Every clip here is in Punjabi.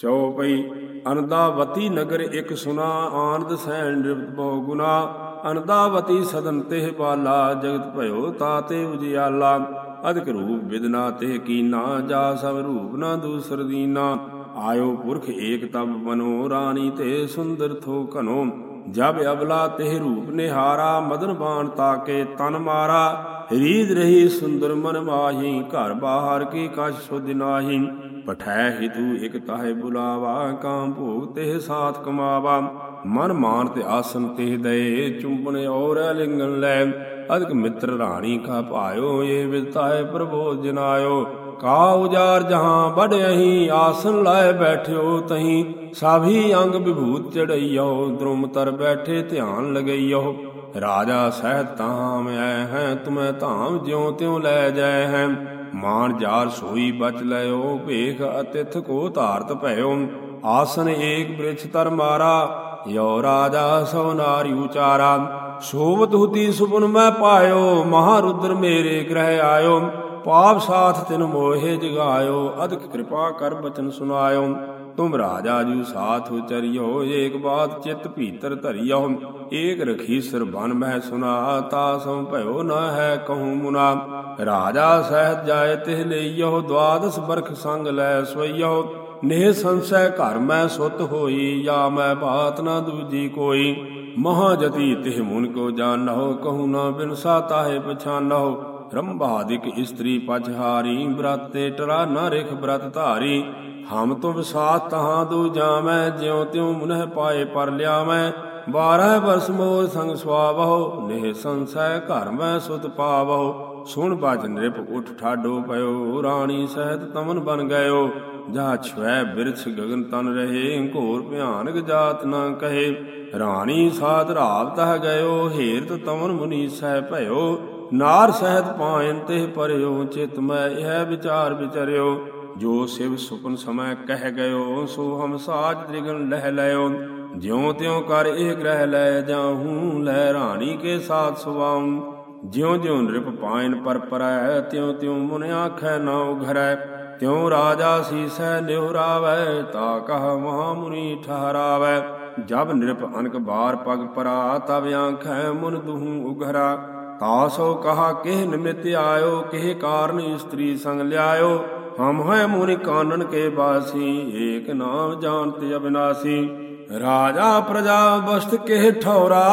ਚਉਪਈ ਅਨਦਾਵਤੀ ਨਗਰ ਇਕ ਸੁਨਾ, ਆਨੰਦ ਸੈਨ ਨਿਰਭਤ ਬਹੁ ਗੁਨਾ। ਅਨਦਾਵਤੀ ਸਦਨ ਤੇ ਬਾਲਾ ਜਗਤ ਭਇਓ ਤਾਤੇ ਉਜਿਆਲਾ। ਅਦਕ ਰੂਪ ਵਿਦਨਾ ਤੇ ਕੀਨਾ, ਜਾ ਸਭ ਰੂਪ ਨਾ ਦੂਸਰ ਦੀਨਾ। ਆਇਓ ਪੁਰਖ ਏਕ ਤਬ ਬਨੋ, ਰਾਣੀ ਤੇ ਸੁੰਦਰ ਥੋ ਕਨੋ ਜਬ ਅਬਲਾ ਤੇ ਰੂਪ ਨਿਹਾਰਾ, ਮਦਨ ਬਾਣ ਤਾਕੇ ਤਨ ਮਾਰਾ। ਰੀਦ ਰਹੀ ਸੁੰਦਰ ਮਨ ਮਾਹੀ, ਘਰ ਬਾਹਰ ਕੀ ਕਛ ਸੁਧ ਨਾਹੀ। ਪਠੈ ਹਿਤੂ ਇਕ ਤਾਹੇ ਬੁਲਾਵਾ, ਕਾਮ ਭੋਗ ਤੇ ਸਾਥ ਕਮਾਵਾ। ਮਨ ਮਾਨ ਤੇ ਆਸਨ ਤੇ ਦਏ, ਚੁੰਬਨ ਔਰ ਲਿੰਗਨ ਲੈ। ਅਦਕ ਮਿੱਤਰ ਰਾਣੀ ਕਾ ਭਾਇਓ ਏ ਵਿਤਾਏ ਪ੍ਰਭੋ ਜਨਾਇਓ। ਕਾ ਉਜਾਰ ਜਹਾਂ ਬੜਿਆਹੀ ਆਸਨ ਲਾਏ ਬੈਠਿਓ ਤਹੀਂ। ਸਾਭੀ ਅੰਗ ਵਿਭੂਤ ਚੜਈਓ ਦ੍ਰੁਮ ਤਰ ਬੈਠੇ ਧਿਆਨ ਲਗਈਓ। ਰਾਜਾ ਸਹਿਤ ਤਾਮ ਐ ਹੈ, ਤੁਮੈ ਧਾਮ ਜਿਉ ਤਿਉ ਲੈ ਜਾਏ ਹੈ। ਮਾਨ ਜਾਰ ਸੋਈ ਬਚ ਲਿਓ ਭੇਖ ਅਤਿਥ ਕੋ ਧਾਰਤ ਭਇਓ। ਆਸਨ ਏਕ ਬ੍ਰਿਛ ਤਰ ਮਾਰਾ, ਯੋ ਰਾਜਾ ਸੋ ਨਾਰੀ ਉਚਾਰਾ। ਸੋਵਤ ਹੁਤੀ ਸੁਪਨ ਮੈਂ ਪਾਇਓ, ਮਹਾਰੁਦਰ ਮੇਰੇ ਗ੍ਰਹਿ ਆਇਓ। ਪਾਪ ਸਾਥ ਤਿਨ ਮੋਹੇ ਜਗਾਇਓ, ਅਦਕ ਕਿਰਪਾ ਕਰ ਬਚਨ ਸੁਨਾਇਓ। ਤੁਮ ਰਾਜਾ ਜੂ ਸਾਥ ਉਚਰਿਓ ਏਕ ਬਾਤ ਚਿਤ ਭੀਤਰ ਧਰਿਓ। ਏਕ ਰਖੀ ਸਰ ਬਨ ਮਹਿ ਸੁਨਾ, ਤਾ ਸਮ ਭਇਓ ਨ ਹੈ ਕਹੂ ਮੁਨਾ। ਰਾਜਾ ਸਹਿਤ ਜਾਏ ਤਿਹ ਲਈਓ, ਦਵਾਦਸ ਬਰਖ ਸੰਗ ਲੈ ਸੋਈਓ ਨੇ ਸੰਸੈ ਘਰ ਮੈਂ ਸੁਤ ਹੋਈ, ਜਾਂ ਮੈਂ ਬਾਤ ਨਾ ਦੂਜੀ ਕੋਈ। ਮਹਾ ਜਤੀ ਤਿਹ ਮੁਨ ਕੋ ਜਾਣਹੁ, ਕਹੂ ਨਾ ਬਿਨਸਾ ਸਾਤਾਹੇ ਪਛਾਨਹੁ। ਰੰਭਾਦਿਕ ਇਸਤਰੀ ਪਛਹਾਰੀ ਬ੍ਰਤੇ ਟਰਾ ਨਾ ਰਿਖ ਬ੍ਰਤ ਧਾਰੀ। ਹਮ ਤੁਮ ਵਿਸਾਤ ਤਹਾਂ ਦੂ ਜਾਮੈ, ਜਿਉ ਤਿਉ ਮੁਨਹਿ ਪਾਏ ਪਰ ਲਿਆਵੈ ਬਾਰਹ ਬਰਸ ਮੋਰ ਸੰਗ ਸੁਆਵਹੁ, ਨਿਹ ਸੰਸੈ ਘਰ ਮੈਂ ਸੁਤ ਪਾਵਹੁ। ਸੁਣ ਬਾਜ ਨਿਰਪ ਉਠ ਠਾਡੋ ਪਇਓ, ਰਾਣੀ ਸਹਿਤ ਤਮਨ ਬਨ ਗਇਓ। ਜਾ ਛਵੈ ਬਿਰਛ ਗਗਨ ਤਨ ਰਹੇ, ਘੋਰ ਭਿਆਨਕ ਜਾਤ ਨਾ ਕਹੇ। ਰਾਣੀ ਸਾਧ ਰਾਵ ਤਹ ਗਇਓ, ਹੇਰਤ ਤਮਨ ਮੁਨੀ ਸਹਿ ਭਇਓ। ਨਾਰ ਸਹਿਤ ਪਾਇਨ ਤੇ ਪਰਿਓ ਚਿਤ ਮੈਂ ਇਹ ਵਿਚਾਰ ਵਿਚਰਿਓ, ਜੋ ਸਿਵ ਸੁਪਨ ਸਮੈ ਕਹਿ ਗਇਓ, ਸੋ ਹਮ ਸਾਜ ਤ੍ਰਿਗਨ ਲਹਿ ਲਿਓ ਜਿਉ ਤਿਉ ਕਰ ਇਹ ਗ੍ਰਹਿ ਲੈ ਜਾਹੂ, ਲੈ ਰਾਣੀ ਕੇ ਸਾਥ ਸੁਵਾਉ। ਜਿਉ ਜਿਉ ਨਿਰਪ ਪਾਇਨ ਪਰ ਤਿਉ ਤਿਉ ਮੁਨ ਆਖੈ ਨਾ ਉਘਰੈ। ਤਿਉ ਰਾਜਾ ਸੀਸੈ ਨਿਹੁਰਾਵੈ ਤਾ ਕਹ ਮਹਾ ਮੁਨੀ ਠਹਰਾਵੈ। ਜਬ ਨਿਰਪ ਅਨਕ ਬਾਰ ਪਗ ਪਰਾ ਤਬ ਆਖੈ ਮੁਨ ਦੁਹੂ ਉਘਰਾ। ਤਾਸੋ ਕਹਾ, ਕਿਹ ਨਿਮਿਤ ਆਇਓ, ਕਿਹ ਕਾਰਨ ਇਸਤਰੀ ਸੰਗ ਲਿਆਇਓ। ਹਮ ਹੈ ਮੁਨੀ ਕਾਨਨ ਕੇ ਬਾਸੀ, ਏਕ ਨਾਮ ਜਾਣਤ ਅਬਿਨਾਸੀ। ਰਾਜਾ ਪ੍ਰਜਾ ਬਸਤ ਕੇ ਠੌਰਾ,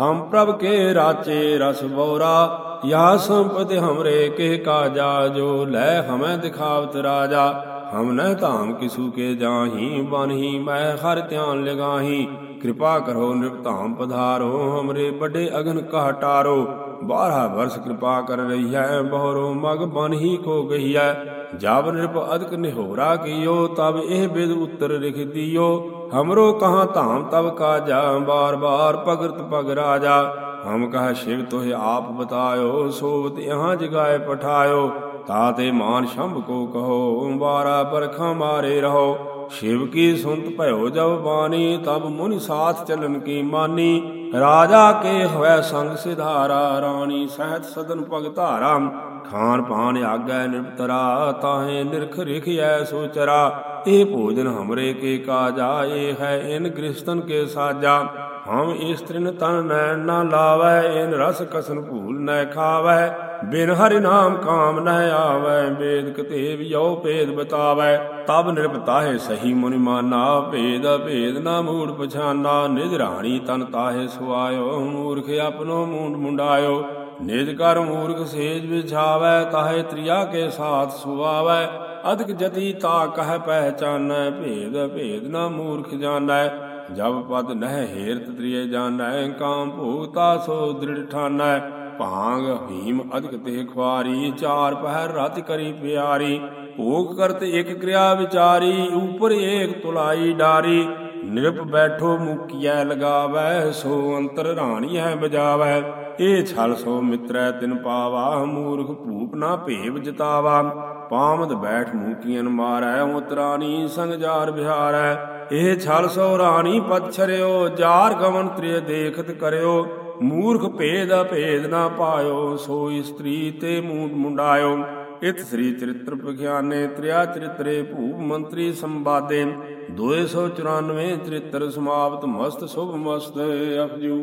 ਹਮ ਪ੍ਰਭ ਕੇ ਰਾਚੇ ਰਸ ਬੋਰਾ। ਯਾ ਸੰਪਤਿ ਹਮਰੇ ਕੇ ਕਾਜਾ, ਜੋ ਲੈ ਹਮੈ ਦਿਖਾਵਤ ਰਾਜਾ। ਹਮ ਨ ਧਾਮ ਕਿਸੂ ਕੇ ਜਾਹੀ, ਬਨਹੀ, ਮੈਂ ਹਰ ਧਿਆਨ ਲਗਾਹੀ। ਕਿਰਪਾ ਕਰੋ ਨਿਰਧਾਮ ਪਧਾਰੋ, ਹਮਰੇ ਬੜੇ ਅਗਨ ਕਾ ਟਾਰੋ ਵਰਸ ਕਿਰਪਾ ਕਰ ਰਹੀ ਹੈ ਬਹਰੋ ਮਗ ਬਨ ਹੀ ਕੋ ਗਈ ਹੈ ਜਬ ਨਿਰਪ ਅਦਕ ਨਿਹੋਰਾ ਕੀਓ, ਤਬ ਇਹ ਬਿਦ ਉੱਤਰ ਲਿਖ ਦਿਓ। ਹਮਰੋ ਕਹਾ ਧਾਮ ਤਬ ਕਾਜਾ, ਬਾਰ ਬਾਰ ਭਗਤ ਭਗ ਰਾਜਾ। ਹਮ ਕਹ ਸ਼ਿਵ ਤੋਹਿ ਆਪ ਬਤਾਇਓ, ਸੋਵਤ ਯਹਾਂ ਜਗਾਏ ਪਠਾਇਓ। ਤਾਤੇ ਮਾਨ ਸ਼ੰਭ ਕੋ ਕਹੋ ਬਾਰਾ ਬਰਖਾਂ ਮਾਰੇ ਰਹੋ। ਸ਼ਿਵ ਕੀ ਸੁਨਤ ਭਇਓ ਜਬ ਬਾਣੀ, ਤਬ ਮੁਨਿ ਸਾਥ ਚਲਨ ਕੀ ਮਾਨੀ। ਰਾਜਾ ਕੇ ਹੋਇ ਸੰਗ ਸਿਧਾਰਾ, ਰਾਣੀ ਸਹਿਤ ਸਦਨ ਭਗਤਾਰਾ ਖਾਨ ਪਾਨ ਆਗੈ ਨਿਰਤਰਾ ਤਾਹੇ ਨਿਰਖ ਰਿਖਿਐ ਸੋਚਰਾ। ਇਹ ਭੋਜਨ ਹਮਰੇ ਕੇ ਕਾਜਾ ਇਹ ਹੈ ਇਨ ਗ੍ਰਸਤਨ ਕੇ ਸਾਜਾ। ਹਮ ਇਸ ਤ੍ਰਿਨ ਤਨ ਨੈਣ ਨਾ ਲਾਵੈ, ਇਨ ਰਸ ਕਸਨ ਭੂਲ ਨੈ ਖਾਵੈ। ਬਿਨ ਹਰਿ ਨਾਮ ਕਾਮ ਨਹਿ ਆਵੈ ਵੇਦ ਕਤੇਵ ਯੋ ਭੇਦ ਬਤਾਵੈ। ਤਬ ਨਿਰਪਤਾਹੇ ਸਹੀ ਮੁਨਿ ਮਾਨਾ, ਭੇਦ ਭੇਦ ਨਾ ਮੂੜ ਪਛਾਨਾ। ਨਿਜ ਰਾਣੀ ਤਨ ਤਾਹੇ ਸੁਆਇਓ, ਮੂਰਖ ਆਪਣੋ ਮੂੰਡ ਮੁੰਡਾਇਓ। ਨਿਜ ਕਰ ਮੂਰਖ ਸੇਜ ਵਿਛਾਵੈ, ਤਾਹੇ ਤ੍ਰਿਆ ਕੇ ਸਾਥ ਸੁਆਵੈ। ਅਦਕ ਜਤੀ ਤਾ ਕਹਿ ਪਹਿਚਾਨੈ, ਭੇਦ ਭੇਦ ਨਾ ਮੂਰਖ ਜਾਣੈ। ਜਬ ਪਦ ਨਹਿ ਹੇਰਤ ਤ੍ਰਿਏ ਜਾਣੈ ਕਾਮ ਭੂਤਾ ਸੋ ਦ੍ਰਿੜ ਠਾਨੈ। ਭਾਂਗ ਹੀਮ ਅਧਿਕ ਤੇ ਖੁਆਰੀ, ਚਾਰ ਪਹਿਰ ਰਤ ਕਰੀ ਪਿਆਰੀ। ਭੋਗ ਕਰਤ ਇਕ ਕਿਰਿਆ ਵਿਚਾਰੀ, ਉਪਰ ਏਕ ਤੁਲਾਈ ਡਾਰੀ। ਨਿਰਪ ਬੈਠੋ ਮੁਕੀਐ ਲਗਾਵੈ, ਸੋ ਅੰਤਰ ਰਾਣੀਐ ਬਜਾਵੈ। ਇਹ ਛਲ ਸੋ ਮਿੱਤਰੈ, ਤਿਨ ਪਾਵਾ, ਮੂਰਖ ਭੂਪ ਨਾ ਭੇਵ ਜਤਾਵਾ। ਪਾਮਦ ਬੈਠ ਮੂਕੀਆਂ ਮਾਰੈ, ਉਤਰਾਣੀ ਸੰਗ ਜਾਰ ਬਿਹਾਰੈ ਇਹ ਛਲ ਸੋ ਰਾਣੀ ਪਦ ਛਰਿਓ ਜਾਰ ਗਵਨ ਤ੍ਰਿਯ ਦੇਖਤ ਕਰਿਓ, ਮੂਰਖ ਭੇਦ ਭੇਦ ਨਾ ਪਾਇਓ ਸੋ ਇਸਤਰੀ ਤੇ ਮੂਡ ਮੁੰਡਾਇਓ। ਇਤ ਸ੍ਰੀ ਚਰਿਤ੍ਰ ਪਖਿਆਨੇ ਤ੍ਰਿਆ ਚਰਿਤਰੇ ਭੂਪ ਮੰਤਰੀ ਸੰਵਾਦੇ। 294 ਚਰਿਤ੍ਰ ਸਮਾਪਤ, ਮਸਤ ਸੁਭ ਮਸਤ ਅਫਜੂ